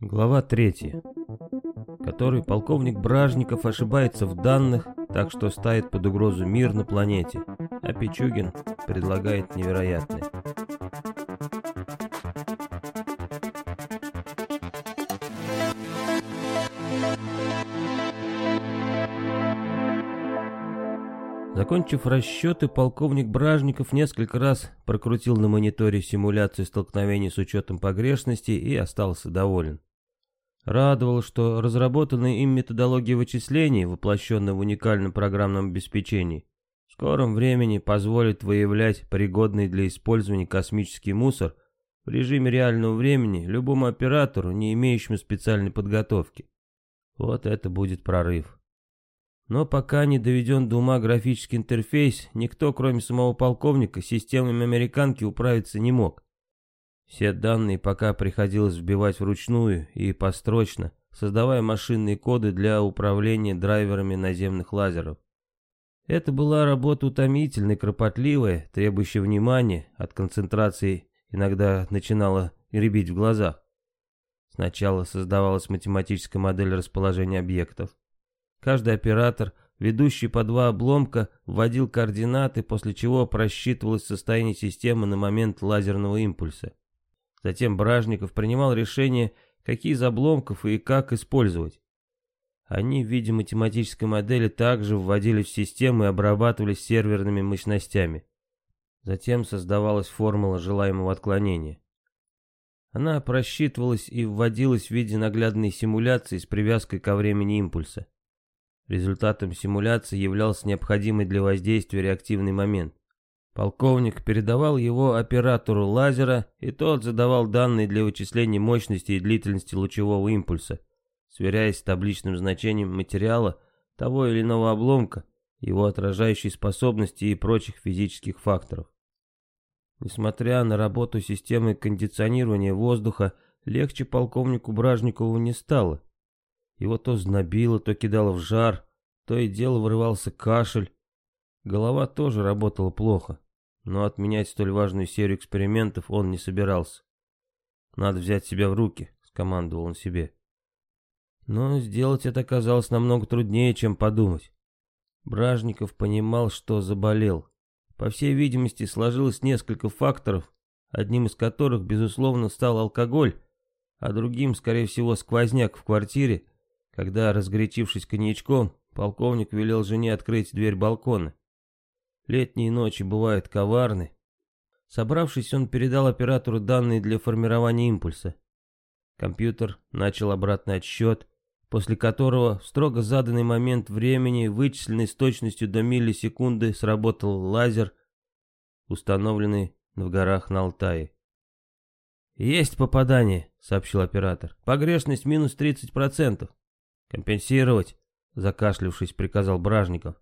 Глава 3. Который полковник Бражников ошибается в данных, так что ставит под угрозу мир на планете, а Пичугин предлагает невероятное. Закончив расчеты, полковник Бражников несколько раз прокрутил на мониторе симуляцию столкновений с учетом погрешностей и остался доволен. Радовало, что разработанная им методология вычислений, воплощенная в уникальном программном обеспечении, в скором времени позволит выявлять пригодный для использования космический мусор в режиме реального времени любому оператору, не имеющему специальной подготовки. Вот это будет прорыв. Но пока не доведен до ума графический интерфейс, никто, кроме самого полковника, системами американки управиться не мог. Все данные пока приходилось вбивать вручную и построчно, создавая машинные коды для управления драйверами наземных лазеров. Это была работа утомительная, кропотливая, требующая внимания, от концентрации иногда начинала рябить в глазах. Сначала создавалась математическая модель расположения объектов. Каждый оператор, ведущий по два обломка, вводил координаты, после чего просчитывалось состояние системы на момент лазерного импульса. Затем Бражников принимал решение, какие из обломков и как использовать. Они в виде математической модели также вводились в систему и обрабатывались серверными мощностями. Затем создавалась формула желаемого отклонения. Она просчитывалась и вводилась в виде наглядной симуляции с привязкой ко времени импульса. Результатом симуляции являлся необходимый для воздействия реактивный момент. Полковник передавал его оператору лазера, и тот задавал данные для вычисления мощности и длительности лучевого импульса, сверяясь с табличным значением материала того или иного обломка, его отражающей способности и прочих физических факторов. Несмотря на работу системы кондиционирования воздуха, легче полковнику Бражникову не стало. Его то знобило, то кидало в жар, то и дело вырывался кашель. Голова тоже работала плохо, но отменять столь важную серию экспериментов он не собирался. «Надо взять себя в руки», — скомандовал он себе. Но сделать это оказалось намного труднее, чем подумать. Бражников понимал, что заболел. По всей видимости, сложилось несколько факторов, одним из которых, безусловно, стал алкоголь, а другим, скорее всего, сквозняк в квартире, когда, разгорячившись коньячком, полковник велел жене открыть дверь балкона. Летние ночи бывают коварны. Собравшись, он передал оператору данные для формирования импульса. Компьютер начал обратный отсчет, после которого в строго заданный момент времени, вычисленный с точностью до миллисекунды, сработал лазер, установленный в горах на Алтае. «Есть попадание», — сообщил оператор. «Погрешность минус 30%. «Компенсировать», — закашлявшись, приказал Бражников.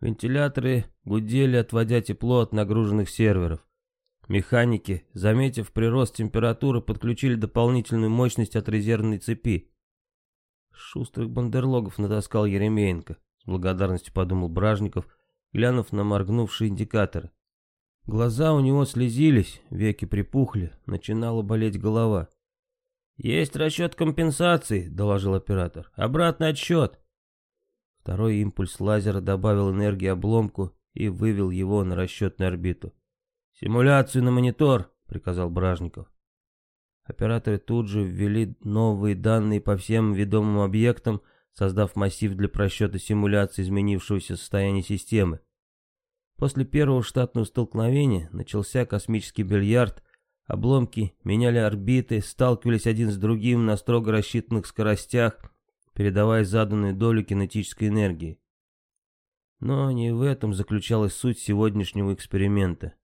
Вентиляторы гудели, отводя тепло от нагруженных серверов. Механики, заметив прирост температуры, подключили дополнительную мощность от резервной цепи. Шустрых бандерлогов натаскал Еремеенко, с благодарностью подумал Бражников, глянув на моргнувшие индикаторы. Глаза у него слезились, веки припухли, начинала болеть голова. «Есть расчет компенсации», — доложил оператор. «Обратный отсчет». Второй импульс лазера добавил энергии обломку и вывел его на расчетную орбиту. «Симуляцию на монитор», — приказал Бражников. Операторы тут же ввели новые данные по всем ведомым объектам, создав массив для просчета симуляции изменившегося состояния системы. После первого штатного столкновения начался космический бильярд, Обломки меняли орбиты, сталкивались один с другим на строго рассчитанных скоростях, передавая заданную долю кинетической энергии. Но не в этом заключалась суть сегодняшнего эксперимента.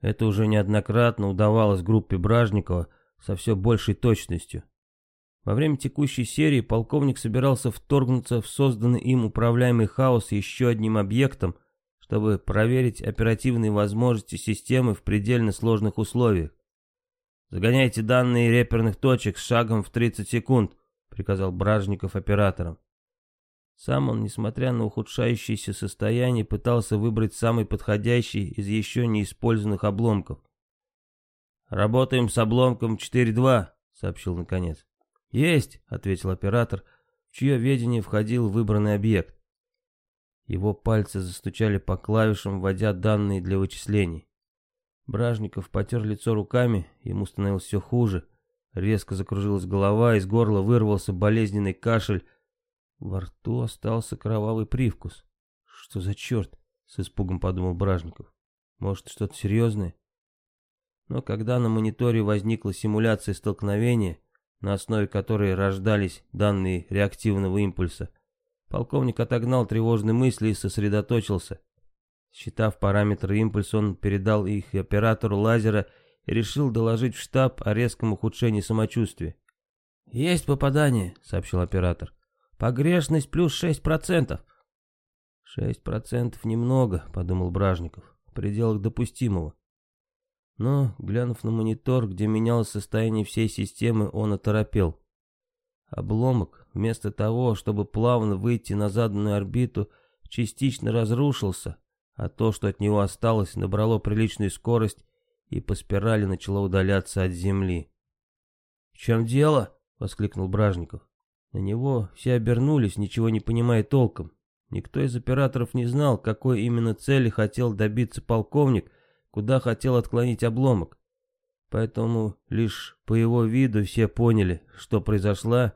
Это уже неоднократно удавалось группе Бражникова со все большей точностью. Во время текущей серии полковник собирался вторгнуться в созданный им управляемый хаос еще одним объектом, чтобы проверить оперативные возможности системы в предельно сложных условиях. «Загоняйте данные реперных точек с шагом в 30 секунд», — приказал Бражников операторам. Сам он, несмотря на ухудшающееся состояние, пытался выбрать самый подходящий из еще не использованных обломков. «Работаем с обломком 4-2», — сообщил наконец. «Есть», — ответил оператор, в чье ведение входил выбранный объект. Его пальцы застучали по клавишам, вводя данные для вычислений. Бражников потер лицо руками, ему становилось все хуже. Резко закружилась голова, из горла вырвался болезненный кашель. Во рту остался кровавый привкус. Что за черт? С испугом подумал Бражников. Может, что-то серьезное? Но когда на мониторе возникла симуляция столкновения, на основе которой рождались данные реактивного импульса, полковник отогнал тревожные мысли и сосредоточился. Считав параметры импульса, он передал их оператору лазера решил доложить в штаб о резком ухудшении самочувствия. «Есть попадание», — сообщил оператор. «Погрешность плюс 6%. «Шесть процентов немного», — подумал Бражников, — «в пределах допустимого». Но, глянув на монитор, где менялось состояние всей системы, он оторопел. Обломок, вместо того, чтобы плавно выйти на заданную орбиту, частично разрушился, а то, что от него осталось, набрало приличную скорость и по спирали начало удаляться от Земли. «В чем дело?» — воскликнул Бражников. На него все обернулись, ничего не понимая толком. Никто из операторов не знал, какой именно цели хотел добиться полковник, куда хотел отклонить обломок. Поэтому лишь по его виду все поняли, что произошла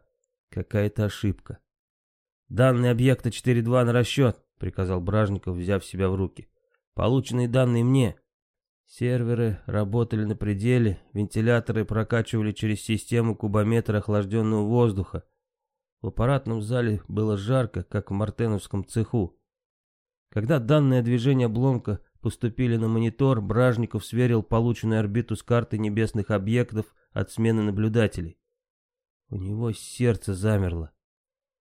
какая-то ошибка. «Данные объекта 4.2 на расчет», — приказал Бражников, взяв себя в руки. «Полученные данные мне». Серверы работали на пределе, вентиляторы прокачивали через систему кубометра охлажденного воздуха, в аппаратном зале было жарко, как в мартеновском цеху. Когда данные движения обломка поступили на монитор, Бражников сверил полученную орбиту с картой небесных объектов от смены наблюдателей. У него сердце замерло.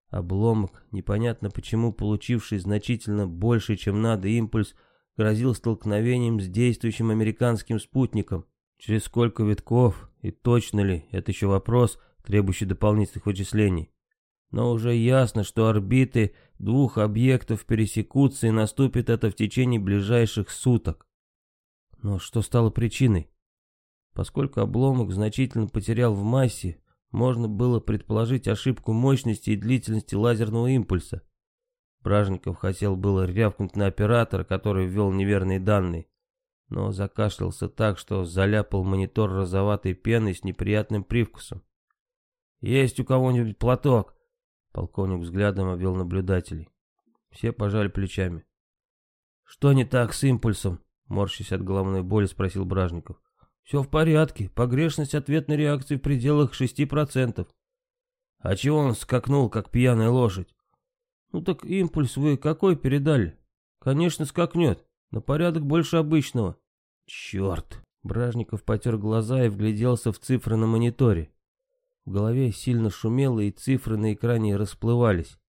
Обломок, непонятно почему получивший значительно больше, чем надо импульс, грозил столкновением с действующим американским спутником. Через сколько витков и точно ли, это еще вопрос, требующий дополнительных вычислений но уже ясно, что орбиты двух объектов пересекутся и наступит это в течение ближайших суток. Но что стало причиной? Поскольку обломок значительно потерял в массе, можно было предположить ошибку мощности и длительности лазерного импульса. Бражников хотел было рявкнуть на оператора, который ввел неверные данные, но закашлялся так, что заляпал монитор розоватой пеной с неприятным привкусом. «Есть у кого-нибудь платок?» Полковник взглядом обвел наблюдателей. Все пожали плечами. «Что не так с импульсом?» Морщись от головной боли, спросил Бражников. «Все в порядке. Погрешность ответной реакции в пределах шести процентов». «А чего он скакнул, как пьяная лошадь?» «Ну так импульс вы какой передали?» «Конечно, скакнет. На порядок больше обычного». «Черт!» Бражников потер глаза и вгляделся в цифры на мониторе. В голове сильно шумело, и цифры на экране расплывались.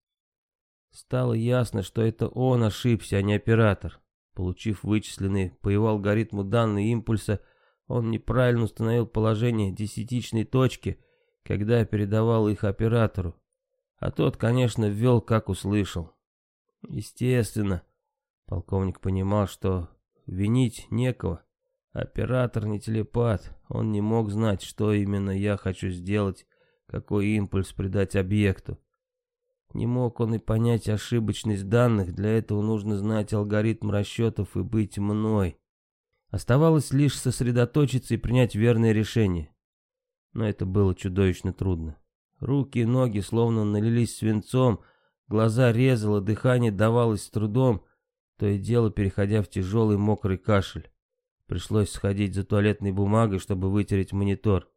Стало ясно, что это он ошибся, а не оператор. Получив вычисленные по его алгоритму данные импульса, он неправильно установил положение десятичной точки, когда передавал их оператору. А тот, конечно, ввел, как услышал. Естественно, полковник понимал, что винить некого. Оператор не телепат, он не мог знать, что именно я хочу сделать, какой импульс придать объекту. Не мог он и понять ошибочность данных, для этого нужно знать алгоритм расчетов и быть мной. Оставалось лишь сосредоточиться и принять верное решение. Но это было чудовищно трудно. Руки и ноги словно налились свинцом, глаза резало, дыхание давалось с трудом, то и дело переходя в тяжелый мокрый кашель. Пришлось сходить за туалетной бумагой, чтобы вытереть монитор.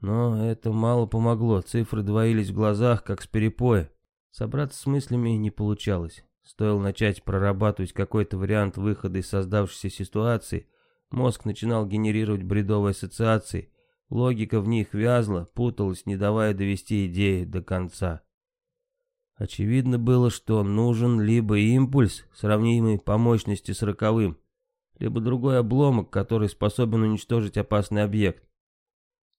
Но это мало помогло, цифры двоились в глазах, как с перепоя. Собраться с мыслями не получалось. Стоило начать прорабатывать какой-то вариант выхода из создавшейся ситуации, мозг начинал генерировать бредовые ассоциации, логика в них вязла, путалась, не давая довести идеи до конца. Очевидно было, что нужен либо импульс, сравнимый по мощности с роковым, либо другой обломок, который способен уничтожить опасный объект.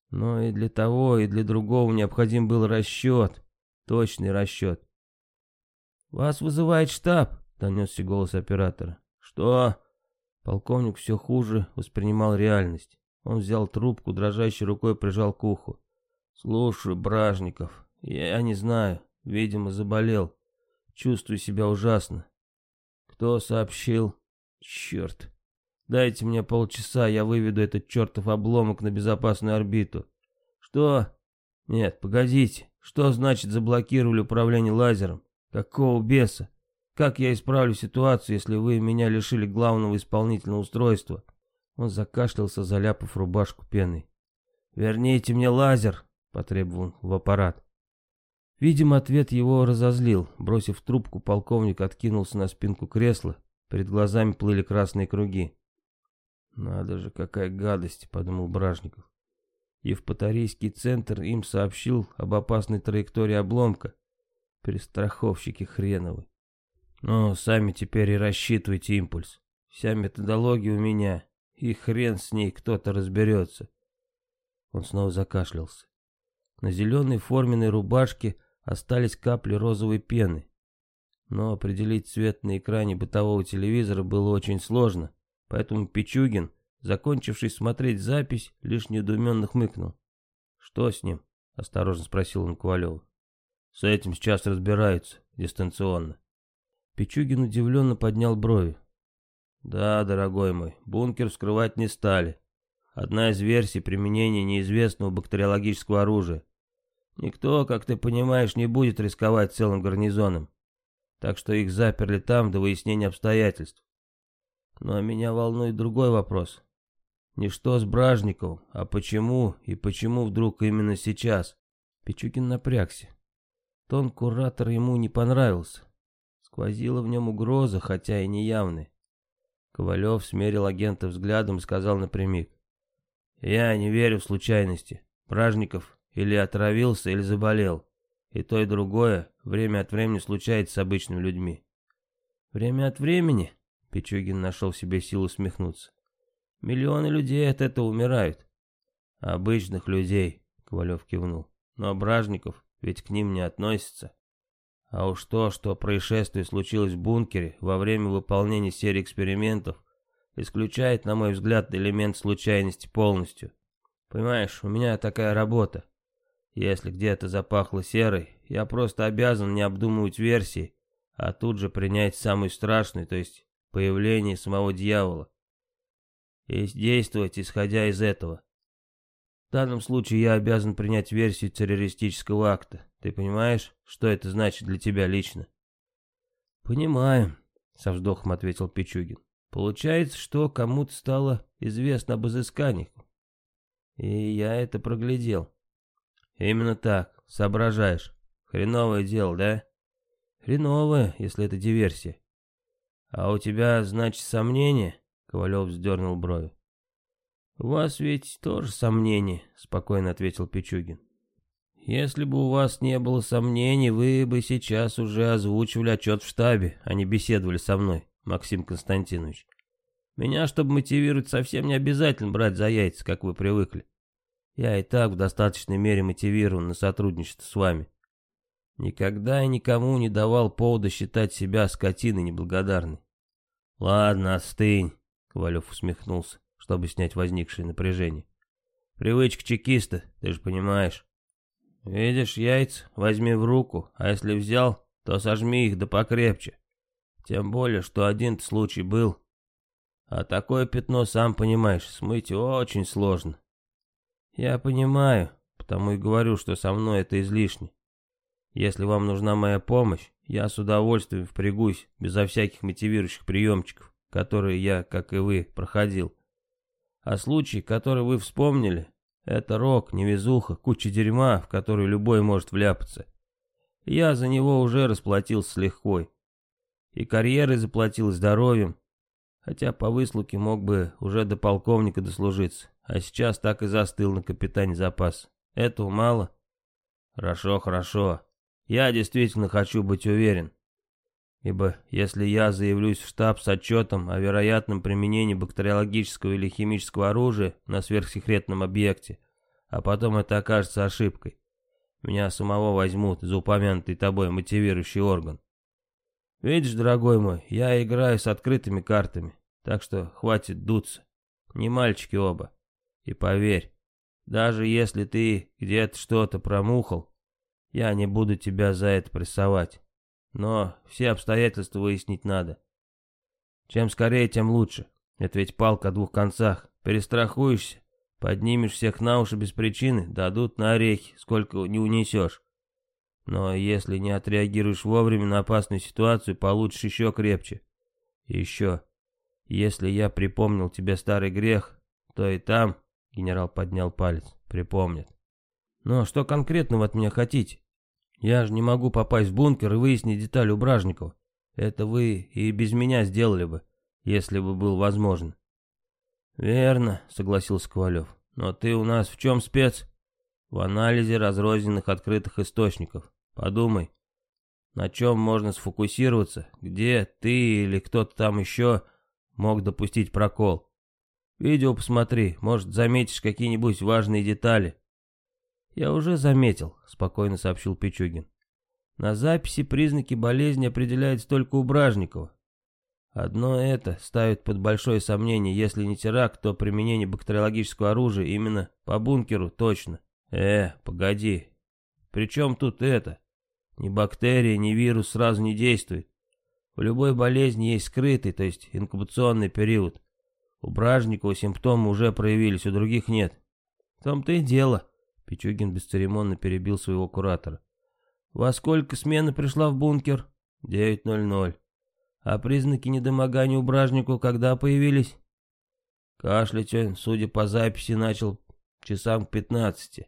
Но и для того, и для другого необходим был расчет, точный расчет. «Вас вызывает штаб», — донесся голос оператора. «Что?» Полковник все хуже воспринимал реальность. Он взял трубку, дрожащей рукой прижал к уху. Слушаю, Бражников. Я не знаю. Видимо, заболел. Чувствую себя ужасно. Кто сообщил? Черт. Дайте мне полчаса, я выведу этот чертов обломок на безопасную орбиту. Что? Нет, погодите. Что значит заблокировали управление лазером? Какого беса? Как я исправлю ситуацию, если вы меня лишили главного исполнительного устройства? Он закашлялся, заляпав рубашку пеной. «Верните мне лазер!» — потребовал в аппарат. Видимо, ответ его разозлил. Бросив трубку, полковник откинулся на спинку кресла. Перед глазами плыли красные круги. «Надо же, какая гадость!» — подумал Бражников. Евпаторийский центр им сообщил об опасной траектории обломка. Перестраховщики хреновы. Но сами теперь и рассчитывайте импульс. Вся методология у меня, и хрен с ней кто-то разберется. Он снова закашлялся. На зеленой форменной рубашке остались капли розовой пены. Но определить цвет на экране бытового телевизора было очень сложно, поэтому Пичугин, закончивший смотреть запись, лишь недоуменно хмыкнул. «Что с ним?» — осторожно спросил он Ковалева. «С этим сейчас разбираются, дистанционно». Пичугин удивленно поднял брови. «Да, дорогой мой, бункер вскрывать не стали. Одна из версий применения неизвестного бактериологического оружия. Никто, как ты понимаешь, не будет рисковать целым гарнизоном. Так что их заперли там до выяснения обстоятельств. Но меня волнует другой вопрос. Не что с Бражниковым, а почему и почему вдруг именно сейчас? Пичугин напрягся. Тон куратора ему не понравился. Сквозила в нем угроза, хотя и неявная. Ковалев смерил агента взглядом и сказал напрямик. «Я не верю в случайности. Бражников или отравился, или заболел. И то, и другое время от времени случается с обычными людьми. Время от времени, Пичугин нашел в себе силу усмехнуться. Миллионы людей от этого умирают. Обычных людей, Ковалев кивнул. Но Бражников ведь к ним не относится. А уж то, что происшествие случилось в бункере во время выполнения серии экспериментов, исключает, на мой взгляд, элемент случайности полностью. Понимаешь, у меня такая работа. Если где-то запахло серой, я просто обязан не обдумывать версии, а тут же принять самый страшный, то есть появление самого дьявола. И действовать, исходя из этого. В данном случае я обязан принять версию террористического акта. Ты понимаешь, что это значит для тебя лично? Понимаю, со вздохом ответил Пичугин. Получается, что кому-то стало известно об изысканиях. И я это проглядел. Именно так, соображаешь. Хреновое дело, да? Хреновое, если это диверсия. А у тебя, значит, сомнения? Ковалев вздернул брови. «У вас ведь тоже сомнения», — спокойно ответил Пичугин. «Если бы у вас не было сомнений, вы бы сейчас уже озвучивали отчет в штабе, а не беседовали со мной, Максим Константинович. Меня, чтобы мотивировать, совсем не обязательно брать за яйца, как вы привыкли. Я и так в достаточной мере мотивирован на сотрудничество с вами. Никогда и никому не давал повода считать себя скотиной неблагодарной. Ладно, остынь, Ковалев усмехнулся, чтобы снять возникшее напряжение. Привычка чекиста, ты же понимаешь. Видишь яйца, возьми в руку, а если взял, то сожми их да покрепче. Тем более, что один случай был. А такое пятно, сам понимаешь, смыть очень сложно. Я понимаю, потому и говорю, что со мной это излишне. Если вам нужна моя помощь, я с удовольствием впрягусь, безо всяких мотивирующих приемчиков, которые я, как и вы, проходил. А случай, который вы вспомнили, это рок, невезуха, куча дерьма, в который любой может вляпаться. Я за него уже расплатился с легкой. И карьерой заплатил, здоровьем. Хотя по выслуге мог бы уже до полковника дослужиться а сейчас так и застыл на капитане запас. Этого мало? Хорошо, хорошо. Я действительно хочу быть уверен. Ибо если я заявлюсь в штаб с отчетом о вероятном применении бактериологического или химического оружия на сверхсекретном объекте, а потом это окажется ошибкой, меня самого возьмут за упомянутый тобой мотивирующий орган. Видишь, дорогой мой, я играю с открытыми картами, так что хватит дуться. Не мальчики оба. И поверь, Даже если ты где-то что-то промухал, я не буду тебя за это прессовать. Но все обстоятельства выяснить надо. Чем скорее, тем лучше. Это ведь палка о двух концах. Перестрахуешься, поднимешь всех на уши без причины, дадут на орехи, сколько не унесешь. Но если не отреагируешь вовремя на опасную ситуацию, получишь еще крепче. Еще, если я припомнил тебе старый грех, то и там, генерал поднял палец, припомнят. Но что конкретно вы от меня хотите? Я же не могу попасть в бункер и выяснить детали у Бражникова. Это вы и без меня сделали бы, если бы был возможен. Верно, согласился Ковалев. Но ты у нас в чем спец? В анализе разрозненных открытых источников. Подумай, на чем можно сфокусироваться, где ты или кто-то там еще мог допустить прокол. Видео посмотри, может заметишь какие-нибудь важные детали. «Я уже заметил», — спокойно сообщил Пичугин. «На записи признаки болезни определяются только у Бражникова. Одно это ставит под большое сомнение, если не теракт, то применение бактериологического оружия именно по бункеру точно. Э, погоди. При чем тут это? Ни бактерия, ни вирус сразу не действует. У любой болезни есть скрытый, то есть инкубационный период. У Бражникова симптомы уже проявились, у других нет. В том-то и дело. Пичугин бесцеремонно перебил своего куратора. «Во сколько смена пришла в бункер?» «Девять ноль ноль. А признаки недомогания у бражнику когда появились?» Кашлять он, судя по записи, начал часам к пятнадцати.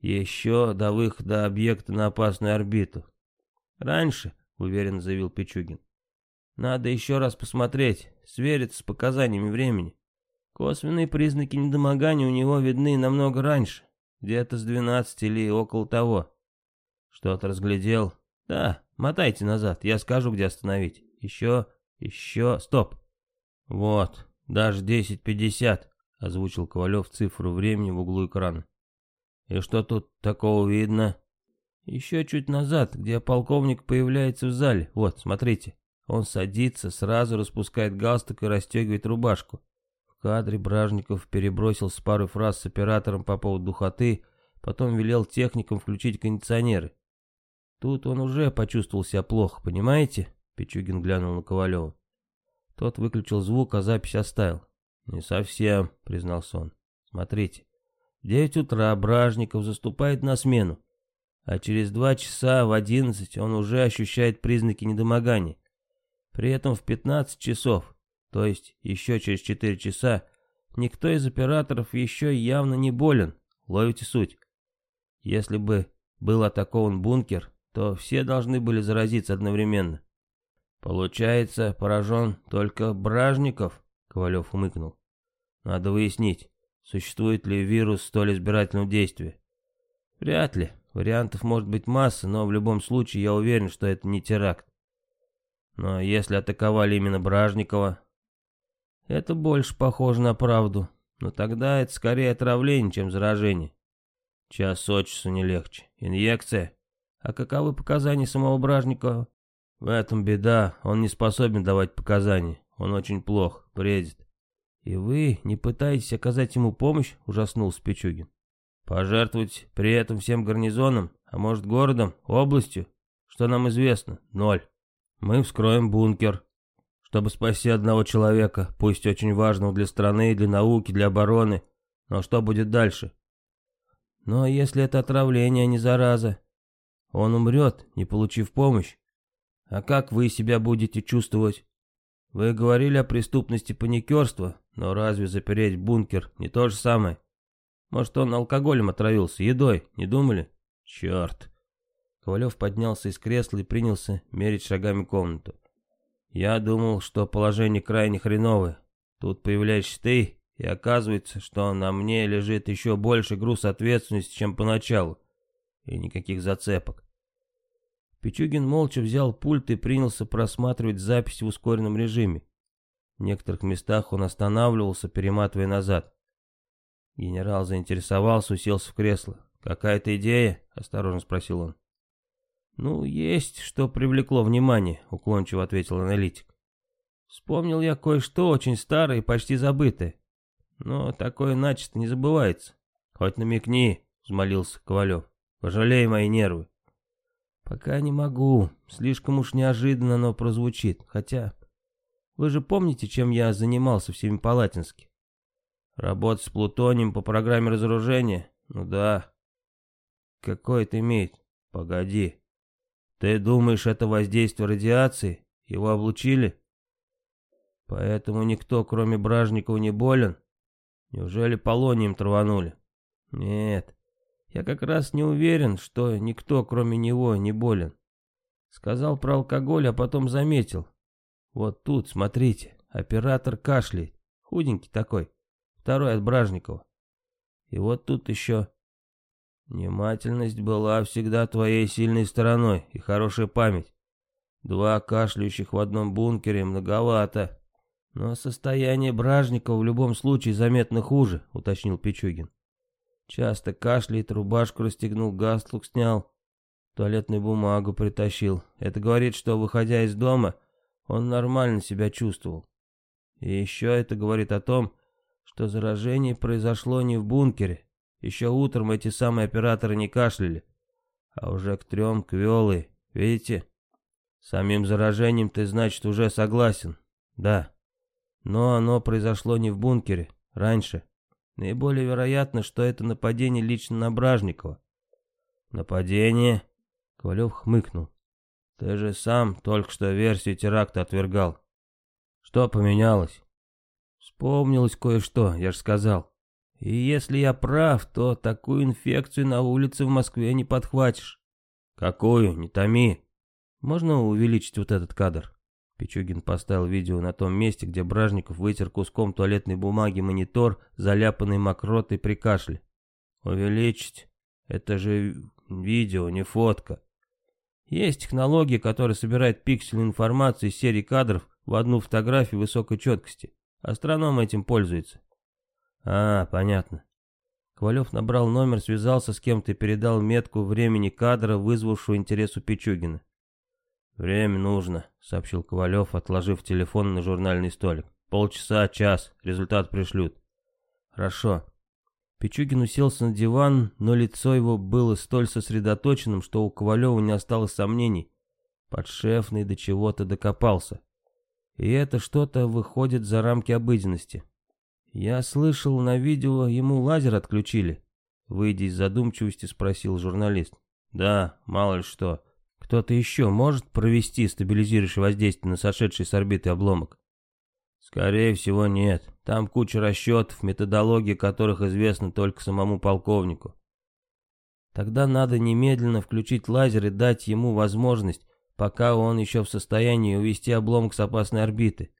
Еще до выхода объекта на опасную орбиту. «Раньше», — уверенно заявил Пичугин. «Надо еще раз посмотреть, свериться с показаниями времени. Косвенные признаки недомогания у него видны намного раньше. Где-то с двенадцати или около того. Что-то разглядел? Да, мотайте назад, я скажу, где остановить. Еще, еще, стоп. Вот, даже десять пятьдесят, озвучил Ковалев цифру времени в углу экрана. И что тут такого видно? Еще чуть назад, где полковник появляется в зале. Вот, смотрите. Он садится, сразу распускает галстук и расстегивает рубашку кадре Бражников перебросился пару фраз с оператором по поводу духоты, потом велел техникам включить кондиционеры. Тут он уже почувствовал себя плохо, понимаете? Пичугин глянул на Ковалева. Тот выключил звук, а запись оставил. «Не совсем», — признался он. «Смотрите, в девять утра Бражников заступает на смену, а через два часа в одиннадцать он уже ощущает признаки недомогания. При этом в пятнадцать часов то есть еще через 4 часа, никто из операторов еще явно не болен, ловите суть. Если бы был атакован бункер, то все должны были заразиться одновременно. Получается, поражен только Бражников, Ковалев умыкнул. Надо выяснить, существует ли вирус столь избирательного действия. Вряд ли. Вариантов может быть масса, но в любом случае я уверен, что это не теракт. Но если атаковали именно Бражникова, это больше похоже на правду, но тогда это скорее отравление, чем заражение. Час от часу не легче. Инъекция. А каковы показания самого Бражникова? В этом беда, он не способен давать показания. Он очень плох, бредит. И вы не пытаетесь оказать ему помощь? Ужаснулся Пичугин. Пожертвовать при этом всем гарнизоном, а может городом, областью? Что нам известно? Ноль. Мы вскроем бункер, чтобы спасти одного человека, пусть очень важного для страны, для науки, для обороны. Но что будет дальше? Но если это отравление, а не зараза, он умрет, не получив помощь. А как вы себя будете чувствовать? Вы говорили о преступности паникерства, но разве запереть бункер не то же самое? Может, он алкоголем отравился, едой, не думали? Черт. Ковалев поднялся из кресла и принялся мерить шагами комнату. Я думал, что положение крайне хреновое. Тут появляешься ты, и оказывается, что на мне лежит еще больше груз ответственности, чем поначалу. И никаких зацепок. Пичугин молча взял пульт и принялся просматривать запись в ускоренном режиме. В некоторых местах он останавливался, перематывая назад. Генерал заинтересовался, уселся в кресло. «Какая-то идея?» — осторожно спросил он. «Ну, есть, что привлекло внимание», — уклончиво ответил аналитик. «Вспомнил я кое-что очень старое и почти забытое. Но такое начисто не забывается. хоть намекни», — взмолился Ковалев. «Пожалей мои нервы». «Пока не могу. Слишком уж неожиданно оно прозвучит. Хотя... Вы же помните, чем я занимался в Семипалатинске?» «Работать с плутонием по программе разоружения? Ну да». «Какое это имеет?» «Погоди. Ты думаешь, это воздействие радиации? Его облучили?» «Поэтому никто, кроме Бражникова, не болен? Неужели полонием траванули?» «Нет. Я как раз не уверен, что никто, кроме него, не болен. Сказал про алкоголь, а потом заметил. Вот тут, смотрите, оператор кашляет. Худенький такой. Второй от Бражникова. И вот тут еще... Внимательность была всегда твоей сильной стороной и хорошая память. Два кашляющих в одном бункере многовато. Но состояние Бражникова в любом случае заметно хуже, уточнил Пичугин. Часто кашляет, рубашку расстегнул, галстук снял, туалетную бумагу притащил. Это говорит, что, выходя из дома, он нормально себя чувствовал. И еще это говорит о том, что заражение произошло не в бункере. Еще утром эти самые операторы не кашляли, а уже к трем квелы, видите? Самим заражением ты, значит, уже согласен. Да. Но оно произошло не в бункере, раньше. Наиболее вероятно, что это нападение лично на Бражникова. Нападение? Ковалев хмыкнул. Ты же сам только что версию теракта отвергал. Что поменялось? Вспомнилось кое-что, я же сказал. И если я прав, то такую инфекцию на улице в Москве не подхватишь. Какую? Не томи. Можно увеличить вот этот кадр? Пичугин поставил видео на том месте, где Бражников вытер куском туалетной бумаги монитор, заляпанный мокротой при кашле. «Увеличить? Это же видео, не фотка». Есть технология, которая собирает пиксельную информацию из серии кадров в одну фотографию высокой четкости. Астроном этим пользуется. А, понятно. Ковалев набрал номер, связался с кем-то и передал метку времени кадра, вызвавшего интерес у Пичугина. «Время нужно», — сообщил Ковалев, отложив телефон на журнальный столик. «Полчаса, час, результат пришлют». «Хорошо». Пичугин уселся на диван, но лицо его было столь сосредоточенным, что у Ковалева не осталось сомнений. Подшефный до чего-то докопался. И это что-то выходит за рамки обыденности. «Я слышал, на видео ему лазер отключили», — выйдя из задумчивости, спросил журналист. «Да, мало ли что». Кто-то еще может провести стабилизирующее воздействие на сошедший с орбиты обломок? Скорее всего нет. Там куча расчетов, методология которых известна только самому полковнику. Тогда надо немедленно включить лазер и дать ему возможность, пока он еще в состоянии увести обломок с опасной орбиты.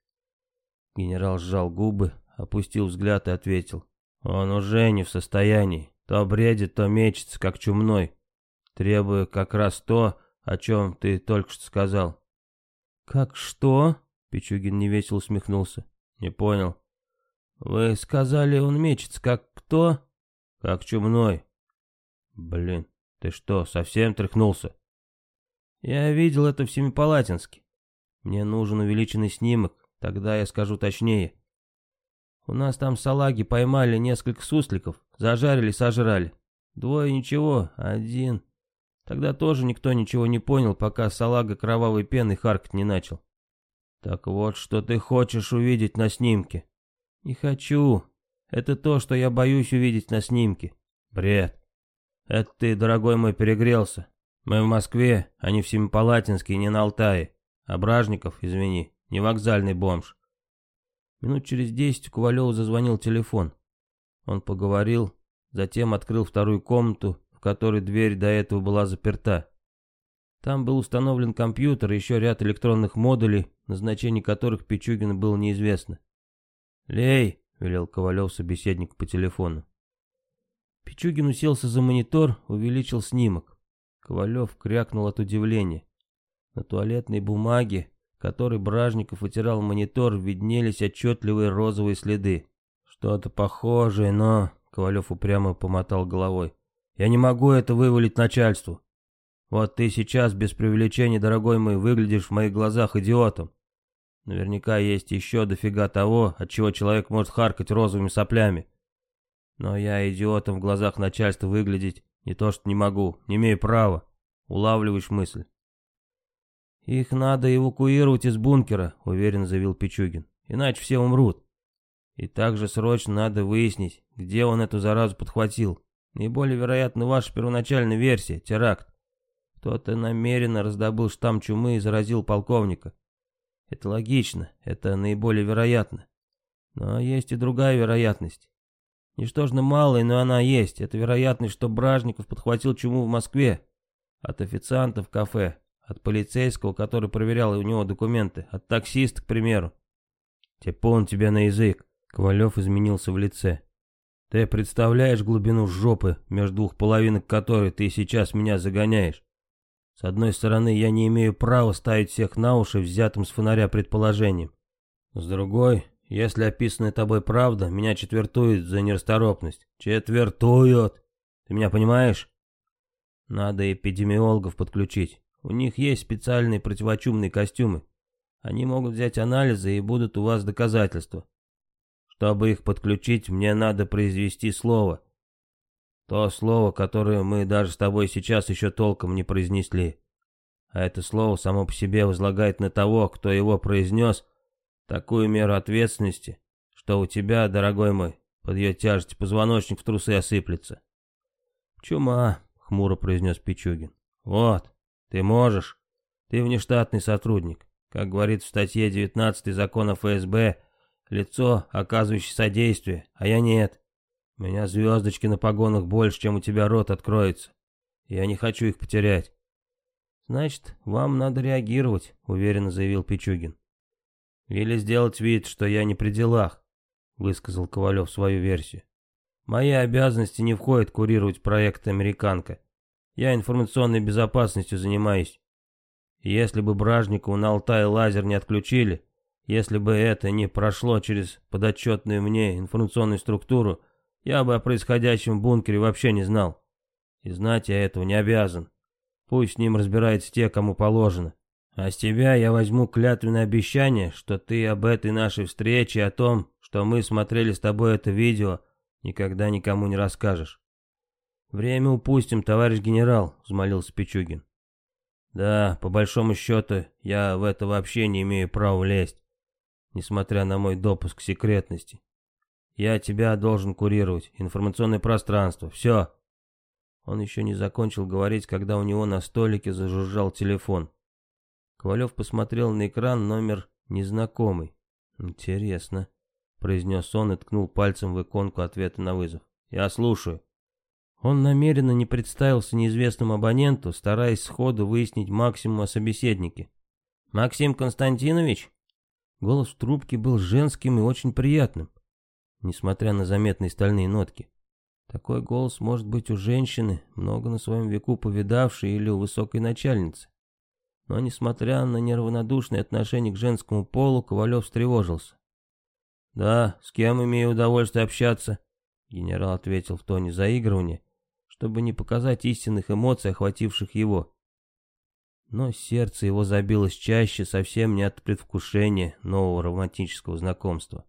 Генерал сжал губы, опустил взгляд и ответил. Он уже не в состоянии. То бредит, то мечется, как чумной. Требуя как раз то, «О чем ты только что сказал?» «Как что?» — Пичугин невесело усмехнулся. «Не понял». «Вы сказали, он мечется, как кто?» «Как чумной». «Блин, ты что, совсем тряхнулся?» «Я видел это в Семипалатинске. Мне нужен увеличенный снимок, тогда я скажу точнее. У нас там салаги поймали несколько сусликов, зажарили, сожрали. Двое ничего, один Тогда тоже никто ничего не понял, пока салага кровавой пены харкать не начал. Так вот, что ты хочешь увидеть на снимке? Не хочу. Это то, что я боюсь увидеть на снимке. Бред. Это ты, дорогой мой, перегрелся. Мы в Москве, а не в Семипалатинске, не на Алтае. А Бражников, извини, не вокзальный бомж. Минут через десять у Ковалева зазвонил телефон. Он поговорил, затем открыл вторую комнату которой дверь до этого была заперта. Там был установлен компьютер и еще ряд электронных модулей, назначение которых Пичугину было неизвестно. «Лей!» — велел Ковалев собеседнику по телефону. Пичугин уселся за монитор, увеличил снимок. Ковалев крякнул от удивления. На туалетной бумаге, которой Бражников вытирал монитор, виднелись отчетливые розовые следы. «Что-то похожее, но...» — Ковалев упрямо помотал головой. Я не могу это вывалить начальству. Вот ты сейчас, без привлечения, дорогой мой, выглядишь в моих глазах идиотом. Наверняка есть еще дофига того, от чего человек может харкать розовыми соплями. Но я идиотом в глазах начальства выглядеть не то что не могу, не имею права. Улавливаешь мысль. «Их надо эвакуировать из бункера», — уверенно заявил Пичугин. «Иначе все умрут. И также срочно надо выяснить, где он эту заразу подхватил. Наиболее вероятно ваша первоначальная версия — теракт. Кто-то намеренно раздобыл штамм чумы и заразил полковника. Это логично, это наиболее вероятно. Но есть и другая вероятность. Ничтожно малая, но она есть. Это вероятность, что Бражников подхватил чуму в Москве. От официанта в кафе, от полицейского, который проверял у него документы, от таксиста, к примеру. Типун тебе на язык. Ковалев изменился в лице. Ты представляешь глубину жопы, между двух половинок которой ты сейчас меня загоняешь? С одной стороны, я не имею права ставить всех на уши взятым с фонаря предположением. С другой, если описанная тобой правда, меня четвертует за нерасторопность. Четвертуют! Ты меня понимаешь? Надо эпидемиологов подключить. У них есть специальные противочумные костюмы. Они могут взять анализы и будут у вас доказательства. Чтобы их подключить, мне надо произвести слово. То слово, которое мы даже с тобой сейчас еще толком не произнесли. А это слово само по себе возлагает на того, кто его произнес, такую меру ответственности, что у тебя, дорогой мой, под ее тяжестью позвоночник в трусы осыплется. «Чума», — хмуро произнес Пичугин. «Вот, ты можешь. Ты внештатный сотрудник. Как говорит в статье 19 закона ФСБ, лицо, оказывающее содействие, а я нет. У меня звездочки на погонах больше, чем у тебя рот откроется. Я не хочу их потерять. Значит, вам надо реагировать, уверенно заявил Пичугин. Или сделать вид, что я не при делах, высказал Ковалев свою версию. Мои обязанности не входят курировать проект «Американка». Я информационной безопасностью занимаюсь. Если бы Бражникову на Алтае лазер не отключили, если бы это не прошло через подотчетную мне информационную структуру, я бы о происходящем в бункере вообще не знал. И знать я этого не обязан. Пусть с ним разбираются те, кому положено. А с тебя я возьму клятвенное обещание, что ты об этой нашей встрече, о том, что мы смотрели с тобой это видео, никогда никому не расскажешь. «Время упустим, товарищ генерал», — взмолился Пичугин. «Да, по большому счету, я в это вообще не имею права лезть, несмотря на мой допуск к секретности. Я тебя должен курировать, информационное пространство, все». Он еще не закончил говорить, когда у него на столике зажужжал телефон. Ковалев посмотрел на экран номер незнакомый. «Интересно», — произнес он и ткнул пальцем в иконку ответа на вызов. «Я слушаю». Он намеренно не представился неизвестному абоненту, стараясь сходу выяснить максимум о собеседнике. «Максим Константинович?» Голос в трубке был женским и очень приятным, несмотря на заметные стальные нотки. Такой голос может быть у женщины, много на своем веку повидавшей или у высокой начальницы. Но, несмотря на неравнодушное отношение к женскому полу, Ковалев встревожился. «Да, с кем имею удовольствие общаться?» Генерал ответил в тоне заигрывания, чтобы не показать истинных эмоций, охвативших его. Но сердце его забилось чаще, совсем не от предвкушения нового романтического знакомства.